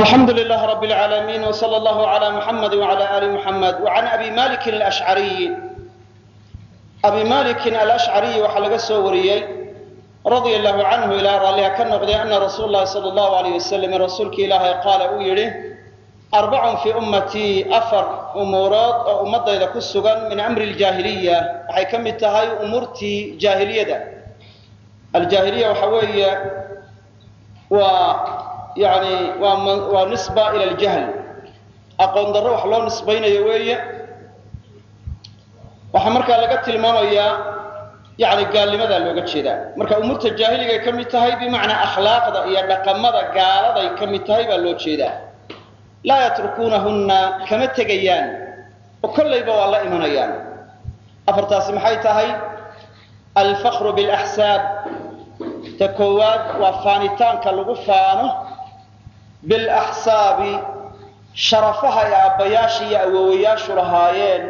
alxamdu lilah rab اlcaalamiin wsala allahu cla muxamadi wcala ali muxamed wacan abi malikin alashcariyi abi malikin alashcariyi waxaa laga soo wariyey radia allahu canhu ilaa raalliha ka noqday ana rasuul lahi sala allahu alayh wasalam rasuulki ilaahay qaala uu yidhi arbacun fii ummatii afar umuurood oo ummadayda ku sugan min amri ljaahiliya waxay ka mid tahay umuurtii yani waa nisba ila aljahl. Aqoon darro wax loo nisbaynayo weeye. Waxaa markaa laga tilmaamayaa yani gaalnimadaa looga jeedaa. Marka umuurta jaahiligaay ka mid tahay bimacnaa akhlaaqda iyo dhaqamada gaaladay ka mid tahay baa loo jeedaa. Laa yatrukuunahunna kama tegayaan. Oo kollayba waa la imanayaan. Afartaasi maxay tahay? Alfakru bilaxsaab ta koowaad waa faanitaanka lagu faano bilaxsaabi sharafaha ee aabbayaasha iyo awowayaashu lahaayeen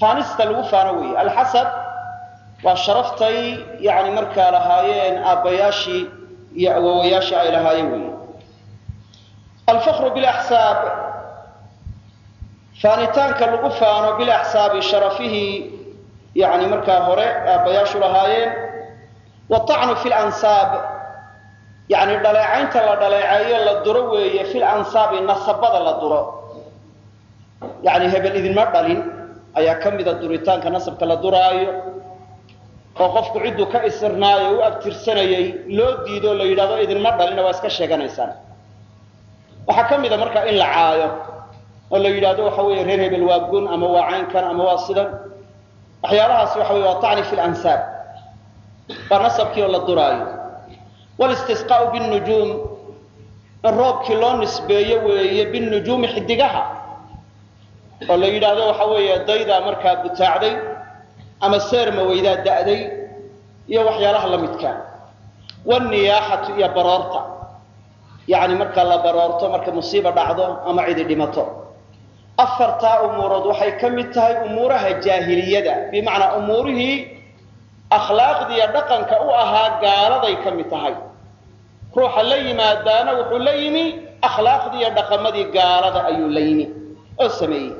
faanista lagu faano weeye alxasab waa sharaftay yani markaa lahaayeen aabbayaashii iyo awowayaashii ay lahaayeen weeye alfakru bilaxsaab faanitaanka lagu faano bilaxsaabi sharafihii yani markaa hore aabbayaashu lahaayeen waacnu fi lansaab yani dhaleecaynta la dhaleeceeyo la duro weeye fil ansaabi nasabada la duro. Yani hebel idinma dhalin ayaa ka mida duritaanka nasabka la duraayo oo qofku cidduu ka isirnaayo u abtirsanayay loo diido la yidhahdo idinma dhalinna waa iska sheeganaysaan. Waxaa ka mida markaa in la caayo oo la yidhahdo waxa weeye reer hebel waa gun ama waa caynkan ama waa sidan. Waxyaalahaasi waxa wey waa tacni fi lansaab waa nasabkii oo la duraayo walistisqaau binujuum in roobkii loo nisbeeyo weeye binujuumi xidigaha oo la yidhaahdo waxa weeye daydaa markaa butaacday ama seerma weydaa da'day iyo waxyaalaha la midka waniyaaxatu iyo baroorta yacni marka la baroorto marka musiiba dhacdo ama cidi dhimato afartaa umuurood waxay ka mid tahay umuuraha jaahiliyada bimacnaa umuurihii akhlaaqdiiyo dhaqanka u ahaa gaaladay ka mid tahay ruuxa la yimaadaana wuxuu la yimi akhlaaqdii iyo dhaqamadii gaalada ayuu la yimi oo sameeyey.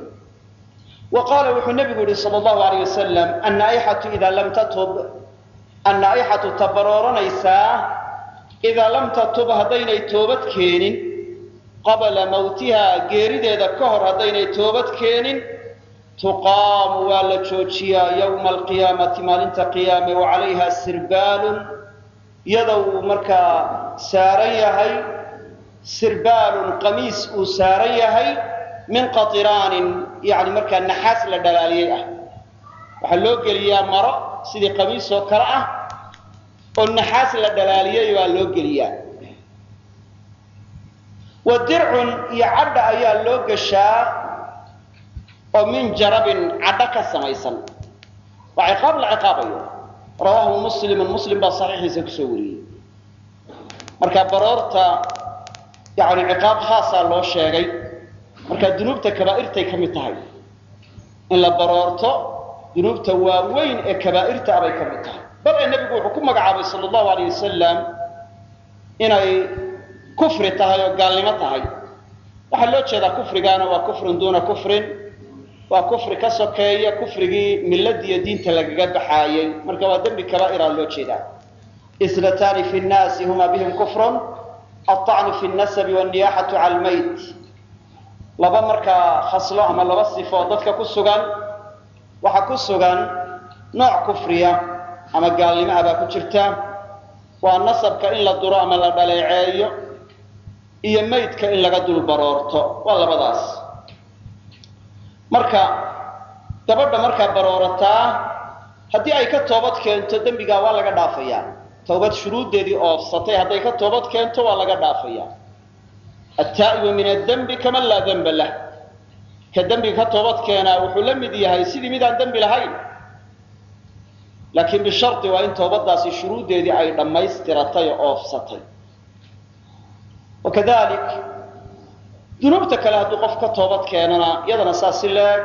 Wa qaala wuxuu nebigu yihi sal allahu alayh wasalam annaaixatu idaa lam tatub. Annaaixatu ta barooranaysaa idaa lam tatub haddaynay toobad keenin qabla mawtiha geerideeda ka hor haddaynay toobad keenin tuqaamu waa la joojiyaa yowma alqiyaamati maalinta qiyaame wa calayha sirbaalun iyada uu markaa saaran yahay sirbaalun qamiis uu saaran yahay min qatiraanin yani markaa naxaas la dhalaaliyey ah. Waxaa loo geliyaa maro sidii qamiis oo kale ah oo naxaas la dhalaaliyey baa loo geliyaa. Wa dircun iyo cadha ayaa loo geshaa oo min jarabin cadho ka samaysan. Waa ciqaab la ciqaabayo rawaahu muslimun muslim baa saxiixiisa ku soo wariyey. Marka baroorta yani ciqaab khaasaa loo sheegay. Marka dunuubta kabaa'irtay ka mid tahay. In la baroorto dunuubta waaweyn ee kabaa'irta abay ka mid tahay. Bal ee nebigu wuxuu ku magacaabay sala allahu alayh wasalam inay kufri tahay oo gaalnimo tahay. Waxaa loo jeedaa kufrigaana waa kufrun duuna kufrin waa kufri ka sokeeya kufrigii milladiiyo diinta lagaga baxaayey marka waa dembi kabaa'iraa loo jeedaa. Isnataani fi nnaasi huma bihim kufrun alطacnu fi nasabi wاniyaxatu cala lmayt laba markaa khaslo ama laba sifo dadka ku sugan waxaa ku sugan nooc kufriya ama gaalnimo ah baa ku jirta. Waa nasabka in la duro ama la dhaleeceeyo iyo maydka in laga dul baroorto waa labadaas marka gabadha markaa baroorataa haddii ay ka toobad keento dembigaa waa laga dhaafayaa towbad shuruuddeedii oofsatay hadday ka toobad keento waa laga dhaafayaa attaa'ibu min adembi kaman laa demba lah. Ka dembiga ka toobad keenaa wuxuu la mid yahay sidii midaan dembi lahayn. Laakiin bishardi waa in toobadaasi shuruuddeedii ay dhammaystiratay oo oofsatay wakadalik dunuubta kale hadduu qof ka toobad keenana iyadana saas si leeg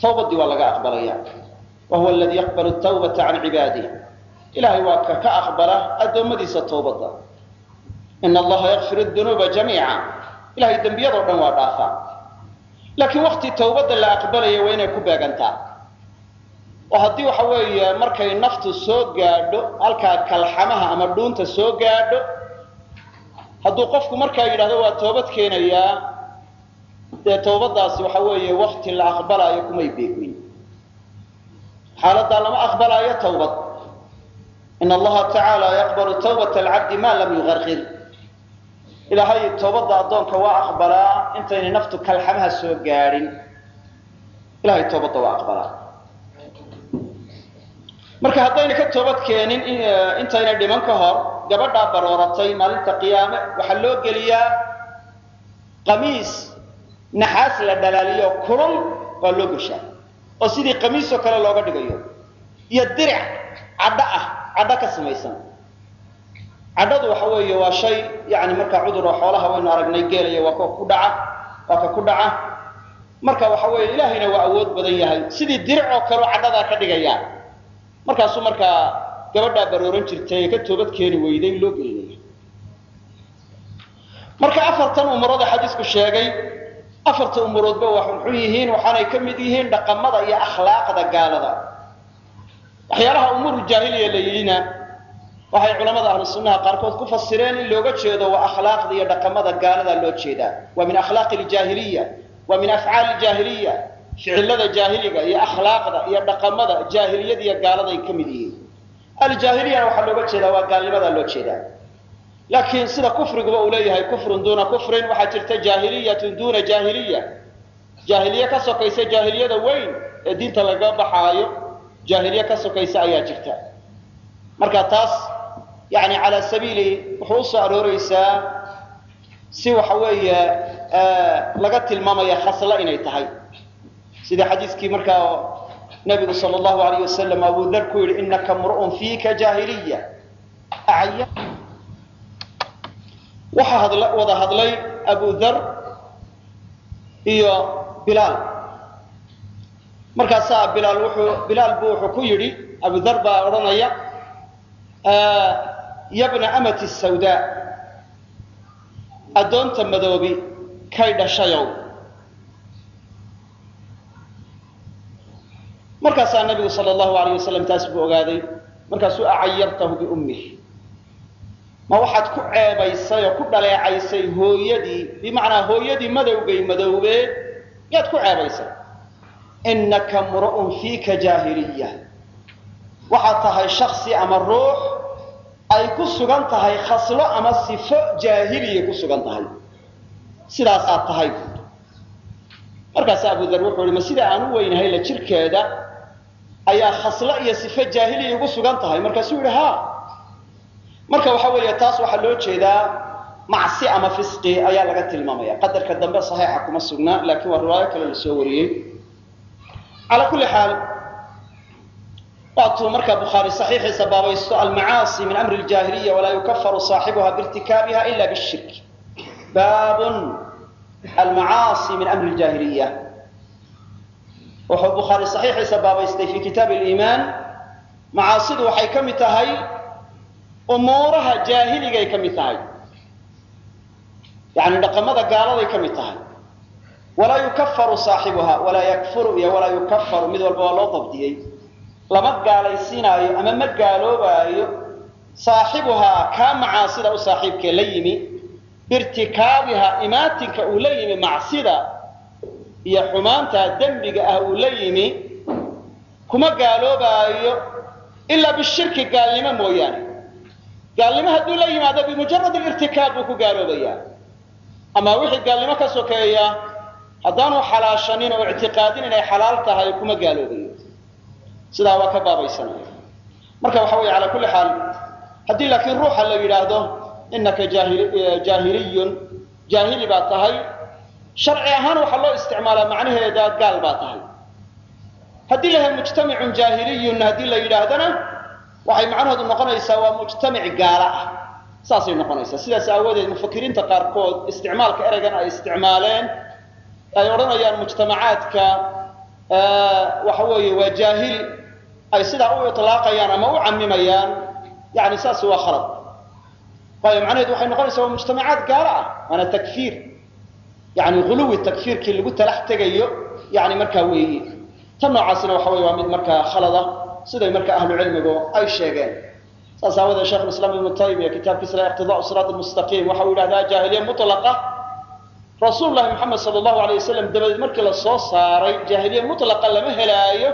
tawbadii waa laga aqbalaya. Wa huwa aladii yaqbalu tawbata can cibaadih ilahay waa ka ka aqbala addoommadiisa towbadda ina allaha yakfir dunuuba jamiica ilahay dembiyadoo dhan waa dhaafaa. Laakiin wakti tawbadda la aqbalaya waa inay ku beegantaa. Oo haddii waxa weeye markay naftu soo gaadho halkaa kalxamaha ama dhuunta soo gaadho hadduu qofku markaa yidhahdo waa toobad keenayaa dee tawbadaasi waxa weeye wakti la aqbalaayo kumay beegmin xaaladdaa lama aqbalaayo tawbad in allaha tacaala yaqbalu tawbata alcabdi ma lam yuqarqir ilaahay toobadda addoonka waa aqbalaa intaynay naftu kalxamaha soo gaadhin ilahay toobadda waa aqbalaa. Marka haddayna ka toobad keenin intayna dhiman ka hor gabadhaa barooratay maalinta qiyaame waxaa loo geliyaa qamiis naxaas la dhalaaliyo kulul waa loo geshaa oo sidii qamiisoo kale looga dhigayo iyo diric cadho ah cadho ka samaysan. Cadhadu waxa weeye waa shay yani markaa cudur oo xoolaha waynu aragnay geelaya waa ka ku dhaca waa ka ku dhaca. Marka waxa weeye ilaahayna waa awood badan yahay sidii diric oo kaleo cadhadaa ka dhigaya markaasuu markaa gabadhaa barooran jirtay ee ka toobad keeni weyday loo gelinaya marka afartan umurood xadiisku sheegay afarta umuroodba waa xunxun yihiin waxaanay ka mid yihiin dhaqamada iyo akhlaaqda gaalada. Waxyaalaha umuuru jaahiliya la yidhina waxay culamada ahlu sunnaha qaarkood ku fasireen in looga jeedo waa akhlaaqda iyo dhaqamada gaalada loo jeedaa. Waa min akhlaaqi ljaahiliya waa min afcaali jaahiliya ficilada jaahiliga iyo akhlaaqda iyo dhaqamada jaahiliyada iyo gaaladay ka mid yihiin aljaahiliyana waxaa looga jeedaa waa gaalnimadaa loo jeedaa. Laakiin sida kufriguba uu leeyahay kufrun duuna kufrin waxaa jirta jaahiliyatun duuna jaahiliya. Jaahiliye ka sokaysa jaahiliyada weyn ee diinta laga baxaayo jaahiliye ka sokaysa ayaa jirta. Marka taas yani calaa sabiili wuxuu u soo arooreysaa si waxa weeye laga tilmaamaya khaslo inay tahay. Sida xadiiskii markaa nabigu sal allahu alayh wasalam abu dar ku yidhi inaka mru'un fiika jaahiliya. Waxaa wada hadlay abu iyo bilaal. Markaasaa bilaal wuxuu bilaal bu wuxuu ku yidhi abu baa odhanaya yabna amati sawda addoonta madoobi kay dhashayow markaasaa nabigu sal allahu alayh wasalam taas buu ogaaday markaasuu acayartahu biummih ma waxaad ku ceebaysay oo ku dhaleecaysay hooyadii bimacnaa hooyadii madowgay madowbeed yaad ku ceebaysay. Innaka mru'un fiika jaahiliya. Waxaad tahay shaksi ama ruux ay ku sugan tahay khaslo ama sifo jaahiliya ku sugan tahay. Sidaasaad tahay. Markaasa abu dar wuxuu ihi ma sida aan u weynahay la jirkeeda ayaa khaslo iyo sifo jaahiliya ugu sugan tahay. Markaasuu yihi ha. Marka waxa weeye taas waxaa loo jeedaa macsi ama fisqi ayaa laga tilmaamaya qadarka dambe saxiixa kuma sugna laakiin waa riwaayo kale la wariyey. Calaa kulli xaal waatuu marka bukhaari saxiixiisa baabaysto almacaasi min amri ljaahiliya walaa yukafaru saaxibuha biirtikaabiha ila bishirk baabun almacaasi min amri ljaahiliya wuxuu bukhaari saxiixiisa baabaystay fi kitaabi liimaan macaasidu waxay ka mid tahay umuuraha jaahiligay ka mid tahay. Yani dhaqamada gaaladay ka mid tahay. Walaa yukafaru saaxibuha walaa yakfuru iyo walaa yukafaru mid walba waa loo dabdiyey. Lama gaalaysiinaayo ama ma gaaloobaayo saaxibuhaa kaa macaasida u saaxiibkee la yimi. Biirtikaabiha imaatinka uu la yimi macsida iyo xumaanta dembiga ah uu la yimi kuma gaaloobaayo ilaa bishirki gaalnimo mooyaane. Gaalnimo hadduu la yimaado bimujarad irtikaab buu ku gaaloobayaa. Ama wixii gaalnimo ka sokeeya haddaanu xalaashanin oo ictiqaadin inay xalaal tahay kuma gaaloobayo. Sidaa waa ka baabaysanaya marka waxa weeye calaa kulli xaal haddii laakiin ruuxa la yidhaahdo inaka jaahiliyun jaahili baa tahay sharci ahaan waxaa loo isticmaalaa macnaheeda gaal baa tahay. Haddii la yahay mujtamicun jaahiliyun haddii la yidhaahdana waxay macnaheedu noqonaysaa waa mujtamic gaala ah. Saasay noqonaysaa. Sidaas aawadeed mufakiriinta qaarkood isticmaalka ereygan ay isticmaaleen ay odhanayaan mujtamacaadka waxa weeye waa jaahili ay sidaa u ilaaqayaan ama u camimayaan yani saas waa khalad. Waayo macnaheedu waxay noqonaysaa waa mujtamacaad gaala ah waana takfiir yani ghuluwi takfiirkii lagu talax tegayo yani markaa weeyi tan noocaasina waxa wey waa mid markaa khalada siday marka ahlu ay sheegeen saas aawadeed shekh islaam ibnu taymiya kitaabkiisa la iqtidaau siraat mustaqiim waxa uu yidhahdaa jaahiliya mutlaqa rasuul lahi moxamed allahu alay wasalam dabadeed markii la soo saaray jaahiliya mutlaqa lama helaayo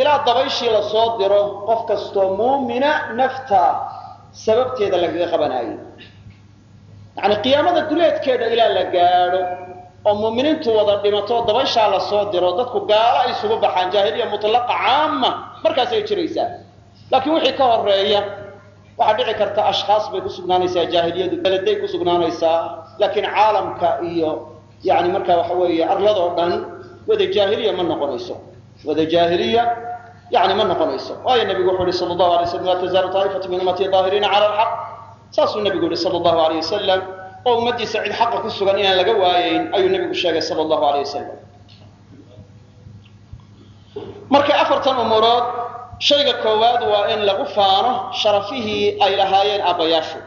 ilaa dabayshii la soo diro qof kastoo muumina nafta sababteeda lagaga qabanaayo yani qiyaamada duleedkeeda ilaa la gaadho oo muuminiintu wada dhimato dabayshaa la soo diro dadku gaalo ay isugu baxaan jaahiliya mutlaqa caama markaasay jiraysaa. Laakiin wixii ka horreeya waxaa dhici karta ashkhaas bay ku sugnaanaysaa jaahiliyadu beleday ku sugnaanaysaa. Laakiin caalamka iyo yani marka waxa weeye arladoo dhan wada jaahiliya ma noqonayso. Wada jaahiliya yani ma noqonayso. Waayo nabigu wuxuu yihi sal allahu alay slam laa tazaalu taa'ifatu min ummatii daahiriina cala alxaq saasuu nabigu yihi sal allahu alayh wasalam oo ummaddiisa cid xaqa ku sugan inaan laga waayeyn ayuu nabigu sheegay sal allahu alayh wasalam marka afartan umurood shayga koowaad waa in lagu faano sharafihii ay lahaayeen aabbayaashu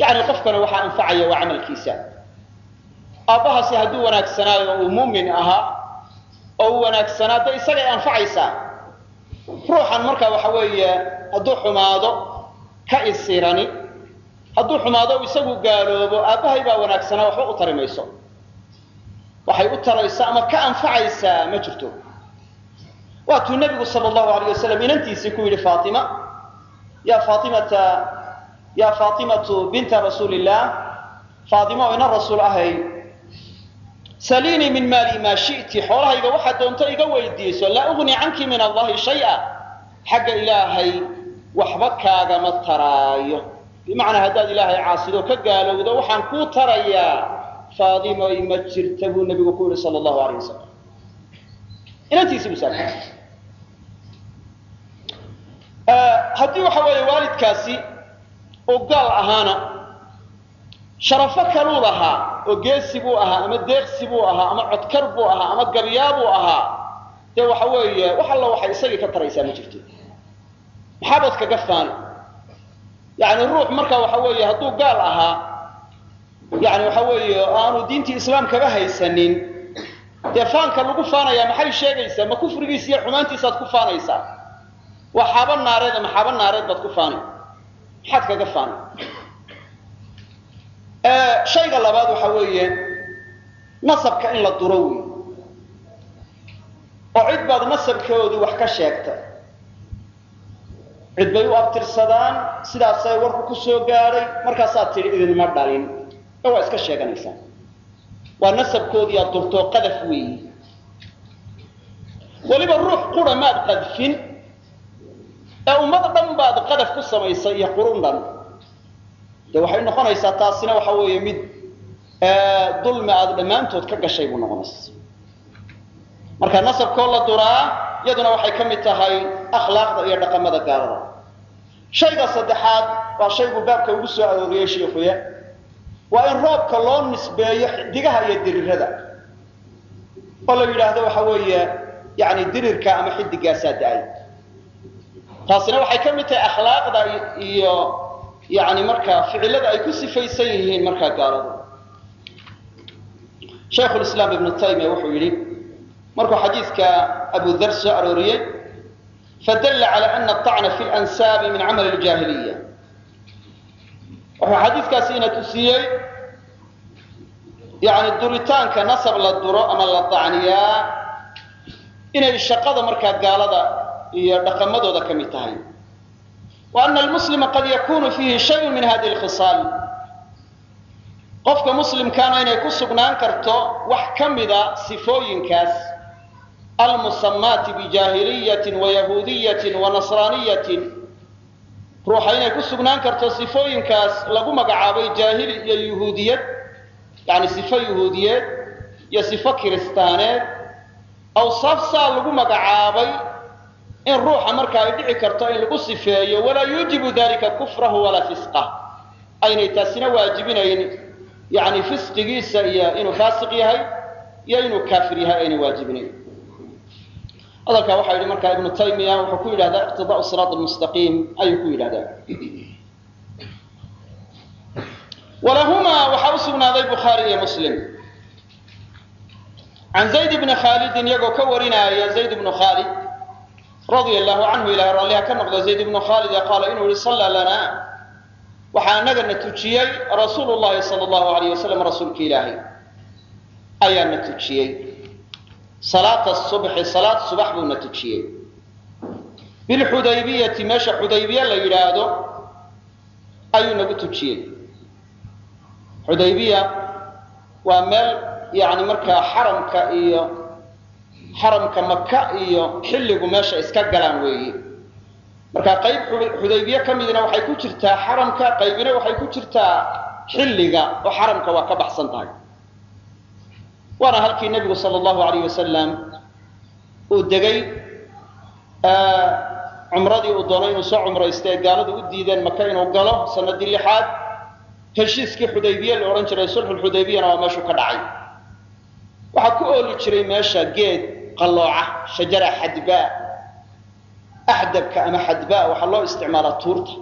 yacni qofkana waxaa anfacaya waa camalkiisa. Aabbahaasi hadduu wanaagsanaayo oo uu muumin ahaa oo uu wanaagsanaa de isagay anfacaysaa ruuxan marka waxa weeye hadduu xumaado ka isirani hadduu xumaado isagu gaaloobo aabbahay baa wanaagsanaa waxba u tari mayso waxay u taraysaa ama ka anfacaysaa ma jirto. Waatuu nabigu sal allahu alayh wasalam inantiisii ku yidhi faatima ya faatimata ya faatimatu binta rasuuli illah faatima oo rasuul ahay saliinii min maali maa shi'ti xoolahayga waxaad doonto iga weydiiso laa ugni canki min allahi shaya xagga ilaahay waxba kaagama taraayo bimacnaa haddaad ilaahay caasido ka gaalowdo waxaan kuu tarayaa faadimoy ma jirta buu nabigu ku yihi sal allahu alayh wasalam inantiisii buu saa haddii waxa weeye waalidkaasi uu gaal ahaana sharafo kaluu lahaa oo geesi buu ahaa ama deeqsi buu ahaa ama codkar buu ahaa ama gabyaa buu ahaa dee waxa weeye wax alla waxay isagii ka taraysaa ma jirto maxaabaad kaga faani yani ruux marka waxa weeye hadduu gaal ahaa yani waxa weeye aanu diintii islaam kaga haysanin dee faanka lagu faanayaa maxay sheegaysaa? Ma kufrigiisa iyo xumaantiisaad ku faanaysaa? Waa xaaba naareed ama xaaba naareed baad ku faanay? Maxaad kaga faanay? Shayga labaad waxa weeye nasabka in la duro wey oo cid baad nasabkoodii wax ka sheegtay cid bay u abtirsadaan sidaasay warku ku soo gaadhay markaasaad tidhi idinma dhalin. Waa iska sheeganaysaa waa nasabkoodii aad durtoo qadaf weeyi weliba ruux qura maad qadfin ee ummad dhan baad qadaf ku samaysay iyo qurun dhan. De waxay noqonaysaa taasina waxa weeye mid dulmi aad dhammaantood ka gashay buu noqonaysa marka nasabkoo la duraa iyaduna waxay ka mid tahay akhlaaqda iyo dhaqamada gaalada. Shayga saddexaad waa shaygu baabka ugu soo arooriyey shiikuye waa in roobka loo nisbeeyo xidigaha iyo dirirada oo la yidhaahdo waxa weeye yani dirirka ama xidigaasaa da'ay. Taasina waxay ka mid tahay akhlaaqda iyo yani markaa ficilada ay ku sifaysan yihiin markaa gaaladu. Shaykhulislaam ibnu taymiya wuxuu yidhi markuu xadiidka abu dar soo arooriyey fadalla cala ana aطacna fi lansaabi min camali ljaahiliya wuxuu xadiidkaasi ina tusiyey yani duritaanka nasab la duro ama la dacniyaa inay shaqada markaa gaalada iyo dhaqamadooda ka mid tahay. Wa ana almuslima qad yakunu fiihi shayun min hadihi lkhisaal qofka muslimkaana inay ku sugnaan karto wax ka mida sifooyinkaas almusamaati bijaahiliyatin wa yahuudiyatin wa nasraaniyatin. Ruuxa inay ku sugnaan karto sifooyinkaas lagu magacaabay jaahili iyo yuhuudiyad yani sifo yuhuudiyeed iyo sifo kiristaaneed awsaaf saa lagu magacaabay in ruuxa markaa ay dhici karto in lagu sifeeyo walaa yuujibu dalika kufrahu walaa fisqah aynay taasina waajibinayn yani fisqigiisa iyo inuu faasiq yahay iyo inuu kaafir yahay aynay waajibinayn hadalkaa waxaa yidhi markaa ibnu taymiya wuxuu ku yidhahdaa iqtidaau siraat almustaqiim ayuu ku yidhahdaa. Walahumaa waxaa u sugnaaday bukhaari iyo muslim. Can zayd bni khaalidin iyagoo ka warinaya zayd bnu khaalid radia allahu canhu ilahay ralliha ka noqda zayd ibnu khaalid ee qaala inuu yihi sallaa lanaa waxaa anagana tujiyey rasuulu llahi sala allahu alayh wasalam rasuulka ilaahay ayaana tujiyey salaata subxi salaad subax buuna tujiyey bilxudaybiyati meesha xudaybiye la yidhaahdo ayuu nagu tujiyey xudaybiya waa meel yani markaa xaramka iyo xaramka maka iyo xilligu meesha iska galaan weeyi. Marka qayb xudaybiye ka midna waxay ku jirtaa xaramka qaybina waxay ku jirtaa xilliga oo xaramka waa ka baxsan tahay waana halkii nebigu sala allahu alayh wasalam uu degay cumradii uu doonay inuu soo cumraysta ee gaaladu u diideen maka inuu galo sanadii lixaad heshiiskii xudaybiye la odhan jiray sulxulxudaybiyana waa meeshuu ka dhacay. Waxaa ku ooli jiray meesha geed qallooca shajara xadbaa axdabka ama xadbaa waxaa loo isticmaalaa tuurta.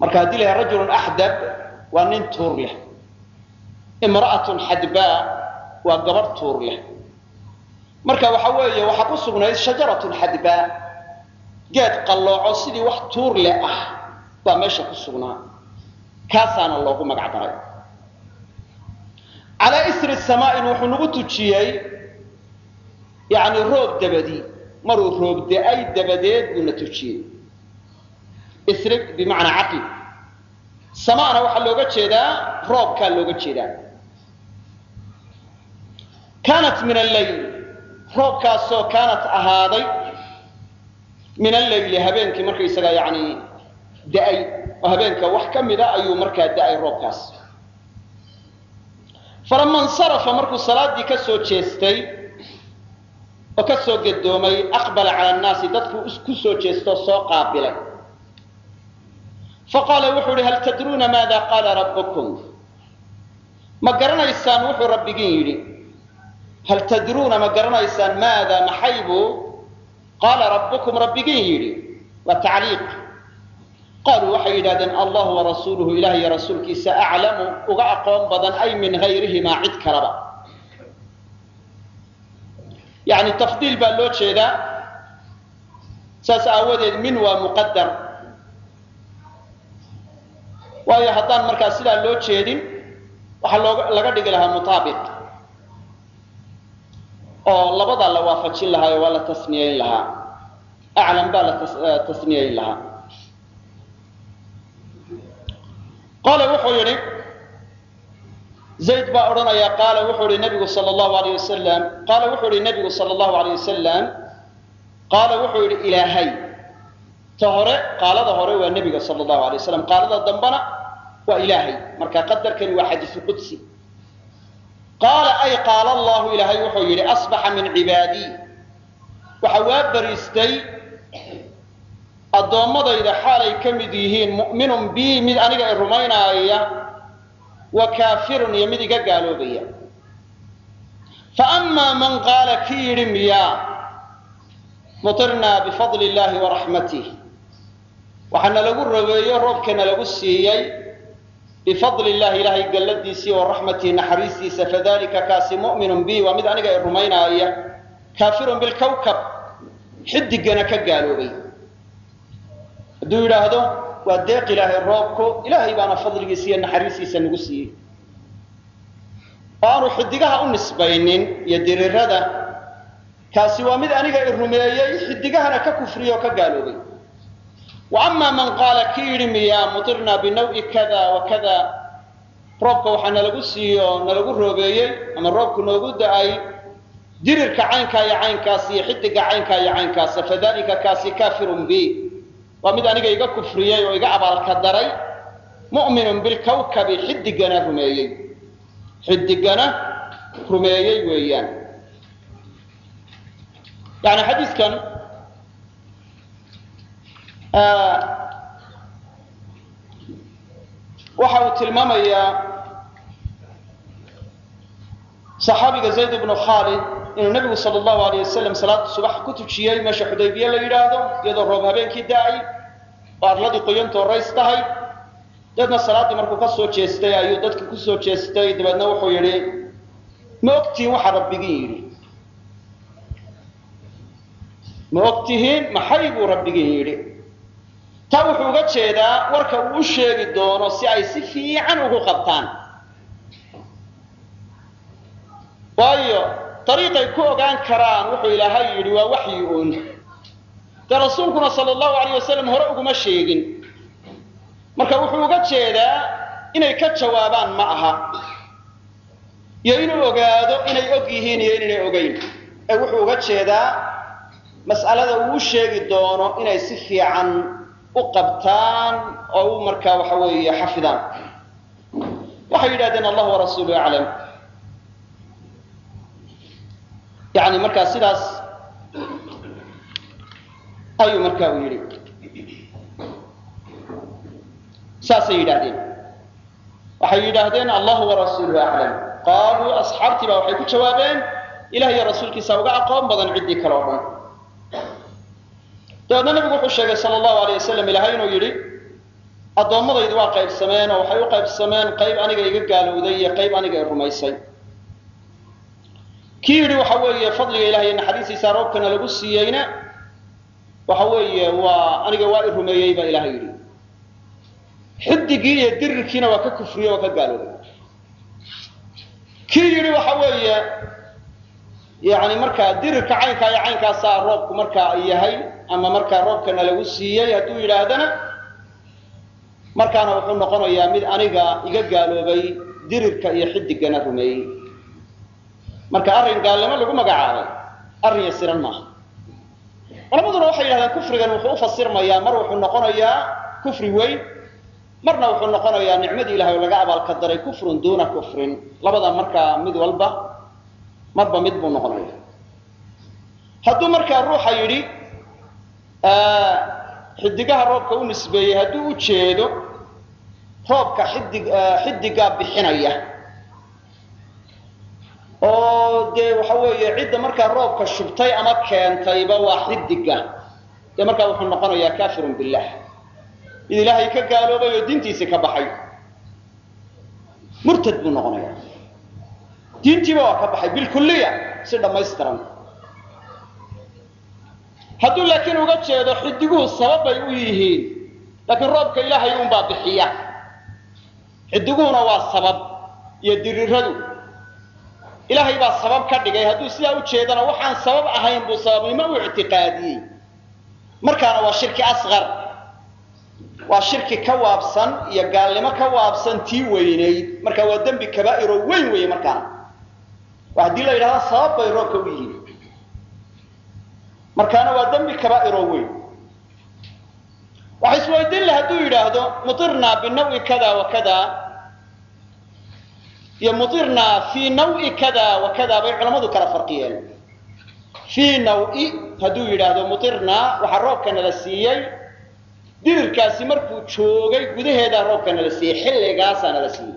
Marka haddii la rajulun axdab waa nin tuur leh imra'atun xadbaa waa gabadh tuur leh. Marka waxa weeye waxaa ku sugnayd shajaratun xadbaa geed qallooco sidii wax tuur leh ah baa meesha ku sugnaa. Kaasaana loogu magac daray calaa isri samaa'in wuxuu nagu tujiyey yani roob dabadii maruu roob da'ay dabadeed buuna tujiyey. Isri bimacnaa caqib sama'na waxaa looga jeedaa roobkaa looga jeedaa kaanat min alleyl roobkaasoo kaanat ahaaday min alleyli habeenkii markaysaga yani da'ay oo habeenka wax ka mida ayuu markaa da'ay roobkaas falama insarafa markuu salaaddii ka soo jeestay oo ka soo gadoomay aqbala cala annaasi dadkuu ku soo jeestoo soo qaabilay faqaala wuxuu ihi hal tadruuna maada qaala rabbukum ma garanaysaan wuxuu rabbigin yidhi hal tadruuna ma garanaysaan maada maxay buu qaala rabbukum rabbigin yidhi waa tacliiq qaaluu waxay yidhahdeen allahu warasuuluhu ilah iyo rasuulkiisa aclamu uga aqoon badan ay min hayrihimaa cid kalaba yani tafdiil baa loo jeedaa saas aawadeed min waa muqadar waayo haddaan markaa sidaa loo jeedin waxaa laga dhigi lahaa mutaabiq oo labadaa la waafajin lahaayo waa la tasniyayn lahaa. Aclam baa la tasniyayn lahaa. Qaala wuxuu yidhi zayd baa odhanaya qaala wuxuu ihi nabigu sal allahu alayh wasalam qaala wuxuu ihi nabigu sala allahu alayh wasalam qaala wuxuu yidhi ilaahay ta hore qaalada hore waa nebiga sala allahu alay wasalam qaalada dambana waa ilaahay. Marka qadarkani waa xadiisu qudsi qaala ay qaala allahu ilaahay wuxuu yidhi asbaxa min cibaadii waxa waa bariistay. Addoommadayda xaalay ka mid yihiin mu'minun bii mid aniga i rumaynaaya wa kaafirun iyo mid iga gaaloobaya. Fa amaa man qaala kii yidhi miyaa mutirnaa bifadli illaahi wa raxmatih waxaana lagu rogeeyo roobkana lagu siiyey bifadli illahi ilaahay galladiisii wa raxmatihi naxariistiisa fadalika kaasi mu'minun bi waa mid aniga i rumaynaaya kaafirun bilkawkab xidigana ka gaaloobay. Hadduu yidhaahdo waa deeq ilaahay roobku ilaahay baana fadligiisa iyo naxariistiisa nagu siiyey. Oo aanu xidigaha u nisbaynin iyo dirirada kaasi waa mid aniga i rumeeyey xidigahana ka kufriye oo ka gaaloobay wa amaa man qaala kii yidhi miyaa mutirnaa binawi kada wa roobka waxaa nalagu siiyo nalagu roobeeyey ama roobku noogu da'ay dirirka caynkaa iyo caynkaas iyo xidiga caynkaa iyo caynkaasa fadalika kaasi kaafirun bi waa mid aniga iga kufriyey oo iga abaalka daray mu'minun bilkawkabi xidigana rumeeyey xidigana rumeeyey weeyaan yani xadiiskan waxa uu tilmaamayaa saxaabiga zayd ibnu khaalid inuu nebigu sala allahu alayh wasalam salaada subax ku tujiyey meesha xudaybiye la yidhaahdo iyadoo roob habeenkii da'ay oo arladii qoyanta horays tahay. Dabeedna salaaddii markuu ka soo jeestay ayuu dadki ku soo jeestay dabeedna wuxuu yidhi ma ogtihiin waxa rabbigin yidhi? Ma ogtihiin maxay buu rabbigin yidhi taa wuxuu uga jeedaa warka uu u sheegi doono si ay si fiican ugu qabtaan. Waayo dariiqay ku ogaan karaan wuxuu ilaahay yidhi waa waxyi uun. Dee rasuulkuna sala allahu alayh wasalam hore uguma sheegin. Marka wuxuu uga jeedaa inay ka jawaabaan ma aha. Iyo inuu ogaado inay og yihiin iyo inaynay ogeyn ee wuxuu uga jeedaa mas'alada uu u sheegi doono inay si fiican u qabtaan oo u markaa waxa weeye xafidaan. Waxay yidhahdeen allah warasuulu aclam. Yani markaa sidaas ayuu markaa u yidhi. Saasay yidhaahdeen. Waxay yidhaahdeen allahu warasuuluhu aclam. Qaaluu asxaabtii baa waxay ku jawaabeen ilah iyo rasuulkiisa uga aqoon badan ciddii kale o dhan dabeedna nabigu wuxuu sheegay sal allahu alayh wasalam ilahay inuu yidhi addoommadaydu waa qaybsameen oo waxay u qaybsameen qayb aniga iga gaalowday iyo qayb aniga i rumaysay. Kii yidhi waxa weeye fadliga ilahay naxariistiisa roobkana lagu siiyeyna waxa weeye waa aniga waa i rumeeyey baa ilahay yidhi. Xidigii iyo dirirkiina waa ka kufriye waa ka gaaloobay kii yidhi waxa weeye yani markaa dirirka caynkaa iyo caynkaasaa roobku markaa yahay ama markaa roobkana lagu siiyey hadduu yidhaahdana markaana wuxuu noqonayaa mid aniga iga gaaloobay dirirka iyo xidigana rumeeyey marka arrin gaalnimo lagu magacaabay arrin yasiran maaha. Culamaduna waxay yidhahdeen kufrigan wuxuu u fasirmayaa mar wuxuu noqonayaa kufri weyn marna wuxuu noqonayaa nicmadii ilahay oo laga abaalka daray kufrun duuna kufrin. Labada markaa mid walba marba mid buu noqonaya hadduu markaa ruuxa yidhi xidigaha roobka u nisbeeyey hadduu u jeedo roobka xidig xidigaa bixinaya. Oo dee waxa weeye cidda markaa roobka shubtay ama keentayba waa xidiga dee markaa wuxuu noqonayaa kafirun billah mid ilaahay ka gaaloobay oo diintiisii ka baxay murtad buu noqonaya diintiiba waa ka baxay bilkuliya si dhammaystiran hadduu laakiin uga jeedo xidiguhu sababbay u yihiin. Laakiin roobka ilaahay unbaa bixiya. Xidiguhuna waa sabab iyo diriradu. Ilaahay baa sabab ka dhigay. Hadduu sidaa u jeedana waxaan sabab ahayn buu sababnimo u ictiqaadiyey. Markaana waa shirki asqar waa shirki ka waabsan iyo gaalnimo ka waabsan tii weynayd. Marka waa dembi kabaa'iroo weyn weeye markaana. Waa haddii la yidhahda sabab bay roobka u yihiin markaana waa dembi kabaa'iroo weyn. Waxa isweydiin hadduu yidhaahdo mutirnaa binawi kada wa kada iyo mutirnaa fii nawi kada wa kada bay culammadu kala farqiyeen. Fii nawi hadduu yidhaahdo mutirnaa waxaa roobka nala siiyey dirirkaasi markuu joogay gudaheedaa roobka nala siiyey xilligaasaa nala siiyey.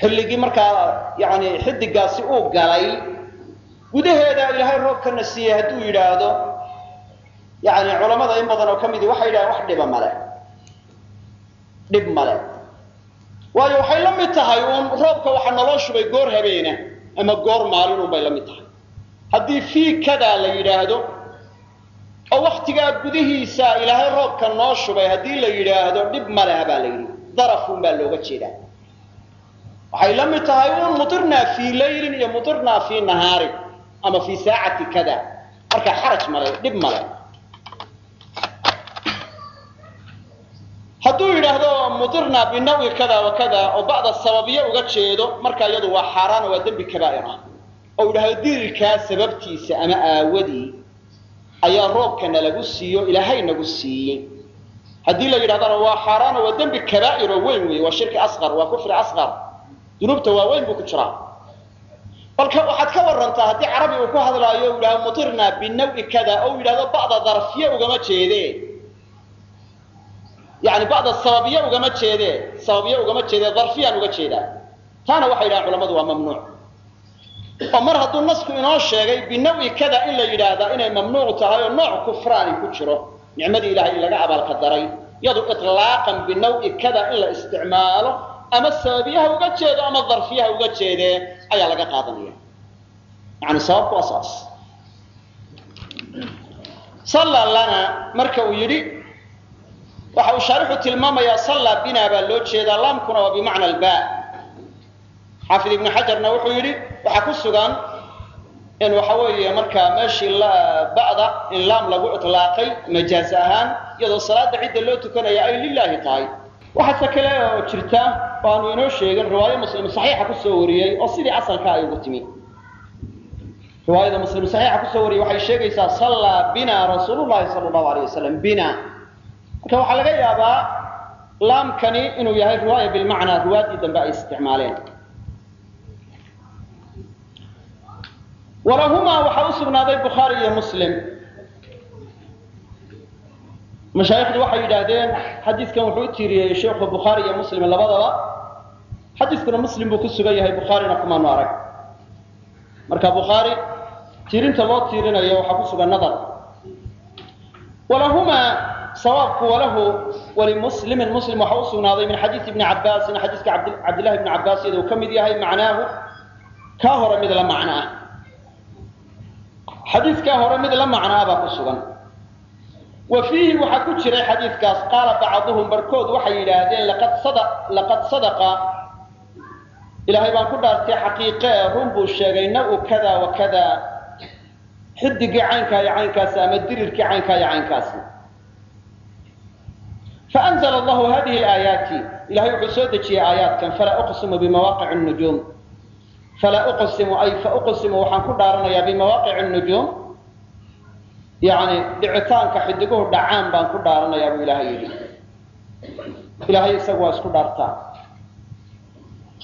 Xilligii markaa yani xidigaasi uu galay gudaheedaa ilaahay roobkana siiyey hadduu yidhaahdo yani culamada in badan oo ka midi waxay yidhahdeen wax dhiba male dhib male waayo waxay la mid tahay uun roobka waxa naloo shubay goor habeena ama goor maalin un bay la mid tahay. Haddii fii kadaa la yidhaahdo oo waktigaa gudihiisa ilaahay roobka noo shubay haddii la yidhaahdo dhib maleha baa la yidhi. Darafun baa looga jeedaa. Waxay la mid tahay uun mutirnaa fii laylin iyo mutirnaa fii nahaarin ama fii saacati kada. Marka xaraj male dhib male. Hadduu yidhaahdo mutirnaa binawi kada wa kada oo bacda sababiye uga jeedo marka iyadu waa xaaraan waa dembi kabaa'ir ah oo yidhahdo dirirkaa sababtiisa ama aawadii ayaa roobkana lagu siiyo ilaahay nagu siiyey. Haddii la yidhahdana waa xaaraano waa dembi kabaa'iroo weyn weeye waa shirki asqar waa kufri asqar dunuubta waaweyn buu ku jiraa balka waxaad ka warantaa haddii carabi uu ku hadlaayo u yidhahdo mutirnaa binawi kada oo yidhahdo bacda darfiye ugama jeede. Yani bacda sababiye ugama jeede sababiye ugama jeede darfiyaan uga jeedaa taana waxay yidhahan culamadu waa mamnuuc. Oo mar hadduu nasku inoo sheegay binawi kada in la yidhaahdaa inay mamnuuc tahay oo nooc kufraani ku jiro. Nicmadii ilahay laga abaalka daray. Yadu ilaaqan binawi kada in la isticmaalo ama sababiyaha uga jeedo ama darfiyaha uga jeedee ayaa laga qaadanaya. Yani sababku waa saas. Salla lana marka uu yidhi waxa uu shaarixu tilmaamayaa salla bina baa loo jeedaa laamkuna waa bimacna alba. Xaafid ibnu xajarna wuxuu yidhi waxaa ku sugan in waxa weeye markaa meeshii ba'da in laam lagu itlaaqay majaaz ahaan iyadoo salaada cidda loo tukanaya ay lilaahi tahay waxaase kale oo jirta oo inoo sheegin riwaayo muslim saxiixa ku soo wariyey oo sidii asalka ay ugu timi. Riwaayada muslim saxiixa ku soo wariyey waxay sheegaysaa sallaa bina rasuulu llahi sala allahu alayh wasalam bina. Marka waxaa laga yaabaa laamkani inuu yahay riwaaya bilmacnaa riwaayadii dambe ay isticmaaleen. Walahumaa waxaa u sugnaaday bukhaari iyo muslim mashaayikhdu waxay yidhaahdeen xadiidkan wuxuu u tiiriyey sheikhu bukhaari iyo muslim labadaba xadiidkuna muslim buu ku sugan yahay bukhaarina kumaanu arag. Marka bukhaari tiirinta loo tiirinayo waxaa ku sugan nadar. Walahumaa sawaabku walahu walimuslimin muslim waxaa u sugnaaday min xadiidi ibni cabaasin xadiiska cabdillahi ibni cabaas iyada uu ka mid yahay macnaahu kaa hore mid la macno ah xadiidkaa hore mid la macnaa baa ku sugan wa fiihi waxaa ku jiray xadiidkaas qaala bacduhum barhkood waxay yidhaahdeen laqad sadaqa. Ilaahay baan ku dhaartay xaqiiqee run buu sheegay na-u kada wa kada. Xidigii caynkaa iyo caynkaasi ama dirirkii caynkaa iyo caynkaasi. Faanzla allahu hadihi alaayaati. Ilahay wuxuu soo dejiyey aayaadkan falaa uqsimu bimawaaqici nujuum falaa uqsimu ay fauqsimu waxaan ku dhaaranayaa bimawaaqici nujuum yani dhicitaanka xidiguhu dhacaan baan ku dhaaranayaa buu ilaahay yidhi. Ilaahay isagu waa isku dhaartaa.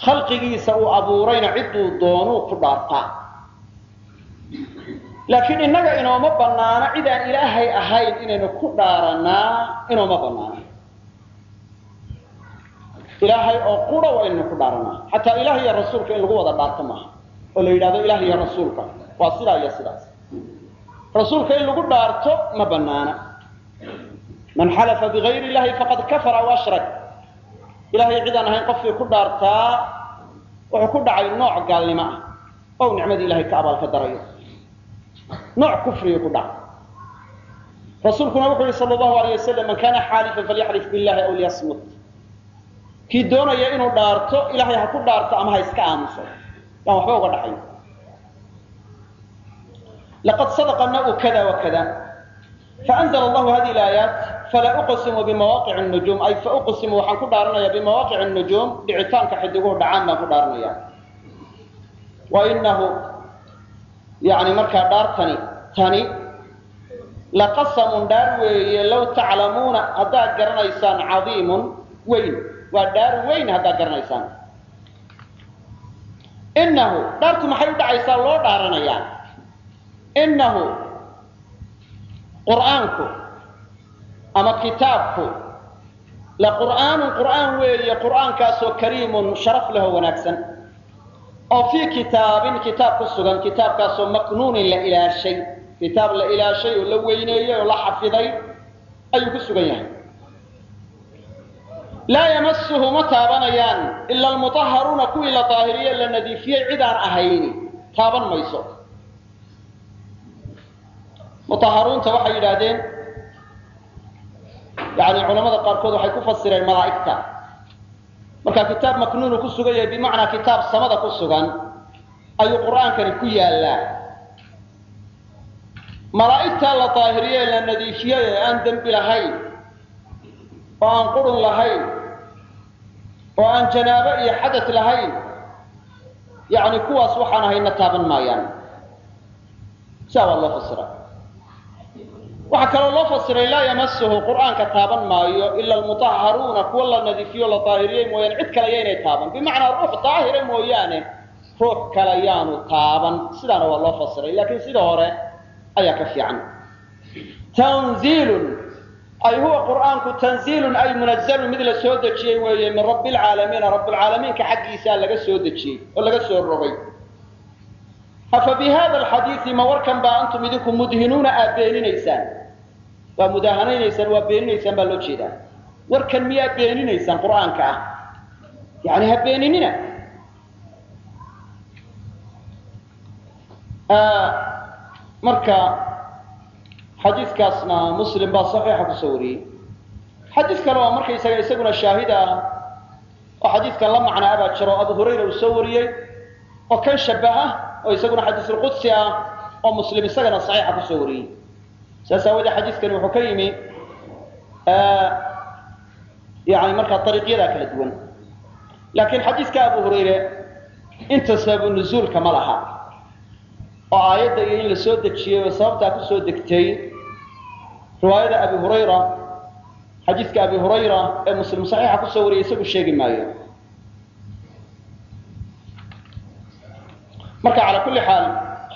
Khalqigiisa uu abuurayna cidduu doonuu ku dhaartaa. Laakiin innaga inooma banaano cid aan ilaahay ahayn inaynu ku dhaaranaa inooma banaano ilaahay oo qura waa inaynu ku dhaaranaa xataa ilaah iyo rasuulka in lagu wada dhaarto maaha. Oo la yidhahdo ilaah iyo rasuulka. Waa sidaa iyo sidaas rasuulka in lagu dhaarto ma banaana man xalafa bigayri illahi faqad kafara aw ashrak. Ilahay cid aan ahayn qofkii ku dhaartaa wuxuu ku dhacay nooc gaalnimo ah ow nicmadii ilahay ka abaalka darayo. Nooc kufriga ku dhacay rasuulkuna wuxuu yihi sal allahu alayh wasalam man kana xaalifan falyaxlif billahi aw liyasmut. Kii doonaya inuu dhaarto ilahay ha ku dhaarto ama ha iska aamuso. Yaan waxba uga dhaxay laqad sadaqa na-u kada wa kada faanzla allahu hadihi alaayaat falaa uqsimu bimawaaqici nujuum ay fauqsimu waxaan ku dhaaranayaa bimawaaqici nujuum dhicitaanka xidiguhu dhacaan baan ku dhaaranaya wa inahu yani markaa dhaartani tani laqasamun dhaar weeye low taclamuuna haddaad garanaysaan cadiimun weyn waa dhaar weyn haddaad garanaysaan inahu dhaartu maxay u dhacaysaa loo dhaaranayaa inahu qur'aanku ama kitaabku la qur'aanun qur'aan weeye qur'aankaasoo kariimun sharaf leho wanaagsan oo fii kitaabin kitaab ku sugan kitaabkaasoo maknuunin la ilaashay kitaab la ilaashay oo la weyneeyey oo la xafiday ayuu ku sugan yahay laa yamasuhu ma taabanayaan ila almutaharuuna kuwii la daahiriye la nadiifiyey cid aan ahayni taaban mayso mutaharuunta waxay yidhaahdeen yani culamada qaarkood waxay ku fasireen malaa'igta. Marka kitaab maknuunu ku sugan yahay bimacnaa kitaab samada ku sugan ayuu qur'aankani ku yaallaa. Malaa'igtaa la daahiriye la nadiifiyey ee aan dembi lahayn oo aan qurun lahayn oo aan janaabo iyo xadad lahayn yani kuwaas waxaan ahayna taaban maayaan. Saa waa loo fasira waxaa kaloo loo fasiray laa yamasuhu qur'aanka taaban maayo ila almutaharuuna kuwa la nadiifiyo la daahiriyey mooyaane cid kale yaynay taaban. Bimacnaa ruux daahira mooyaane ruux kale yaanu taaban. Sidaana waa loo fasiray laakiin sida hore ayaa ka fiican. Tanziilun ay huwa qur'aanku tanziilun ay munazalun mid la soo dejiyey weeye min rabbi lcaalamiina rabbilcaalamiinka xaggiisaa laga soo dejiyey oo laga soo rogay. Afa bi alxadiidi ma warkan baa antum idinku mudhinuuna aad beeninaysaan waa mudahanaynaysaan waa beeninaysaan baa loo jeedaa. Warkan miyaa beeninaysaan qur'aanka ah? Yani ha beeninina? Marka xadiiskaasna muslim baa saxiixa ku soo wariyey. Xadiis kale oo markaysaga isaguna shaahid ah. Oo xadiiskan la macnaa baa jiro abu hurayra uu soo wariyey. Oo kan shabaha oo isaguna xadiisulqudsi ah oo muslim isagana saxiixa ku soo wariyey saas aawadee xadiiskani wuxuu ka yimi yani markaa ariiqyadaa kala duwan. Laakiin xadiiska abu hurayre inta sababu nuzuulka ma laha. Oo aayadda iyo in la soo dejiyey oo sababtaa ku soo degtay riwaayada abi hurayra xadiiska abi hurayra ee muslim saxiixa ku soo wariyay isagu sheegi maayo. Marka calaa kulli xaal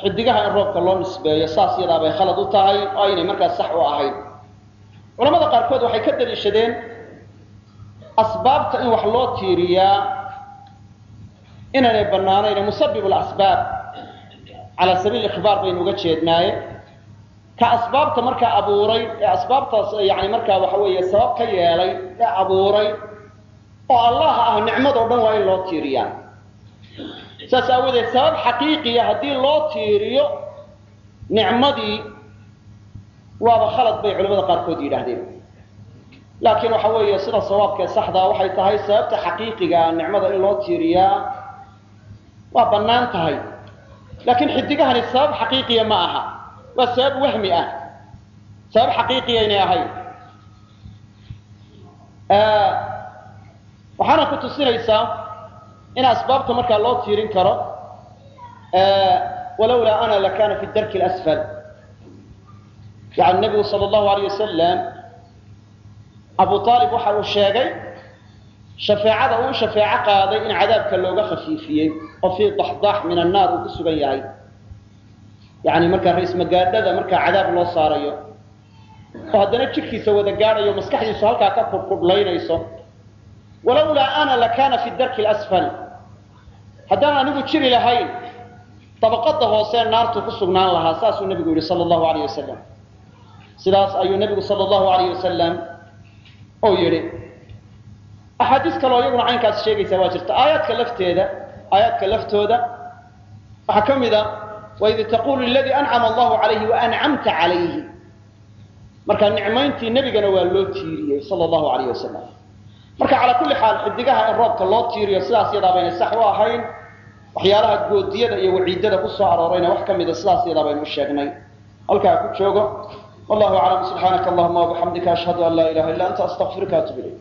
xidigaha in roobka loo nisbeeyo saas yadaa bay khalad u tahay oo aynay markaas sax u ahayn culamada qaarkood waxay ka daliishadeen asbaabta in wax loo tiiriyaa inaanay bannaanayn musabib lasbaab cala sabiil ikhbaar baynu uga jeednaaye. Ka asbaabta markaa abuuray ee asbaabtaas yani markaa waxa weeye sabab ka yeelay ee abuuray oo allah ah nicmadoo dhan waa in loo tiiriyaa saas aawadeed sabab xaqiiqiya haddii loo tiiriyo nicmadii waaba khalad bay culamada qaarkood yidhaahdeen. Laakiin waxa weeye sida sawaabkee saxdaa waxay tahay sababta xaqiiqigaa nicmada in loo tiiriyaa waa bannaan tahay. Laakiin xidigahani sabab xaqiiqiya ma aha waa sabab wahmi ah. Sabab xaqiiqiyaynay ahayn. Waxaana ku tusinaysaa in asbaabta markaa loo tiirin karo walowlaa ana lakana fi darki lasfal yani nebigu sala allahu alayh wasalam abu aalib waxa uu sheegay shafeecada uu shafeeco qaaday in cadaabka looga khafiifiyey oo fii daxdax min annaar uu ku sugan yahay. Yani markaa ra'is magaadhada markaa cadaab loo saarayo oo haddana jidhkiisa wada gaadhayo maskaxdiisu halkaa ka kudhkudhlaynayso walowlaa ana lakana fi darki lasfal haddaan anigu jiri lahayn dabaqada hoosee naartu ku sugnaan lahaa saasuu nebigu yihi sala allahu alayh wasalam sidaas ayuu nebigu sala allahu alayh wasalam oo yidhi. Axaadiis kaloo iyaguna caynkaas sheegaysaa waa jirta. Aayaadka lafteeda aayaadka laftooda waxaa ka mid a waid taqulu ladii ancama allahu calayhi waancamta calayhi marka nicmayntii nebigana waa loo tiiriyey sala allahu alayh wasalam marka calaa kulli xaal xidigaha in roobka loo tiiriyo sidaas yadaa bayna sax u ahayn waxyaalaha goodiyada iyo waciidada ku soo aroorayna wax ka mida sidaas yadaa baynu u sheegnay. Halkaa ku joogo. Wallahu aclam subxaanaka allahuma wabixamdika ashhadu an laa ilaha illa anta astaqfiruka atub ilayk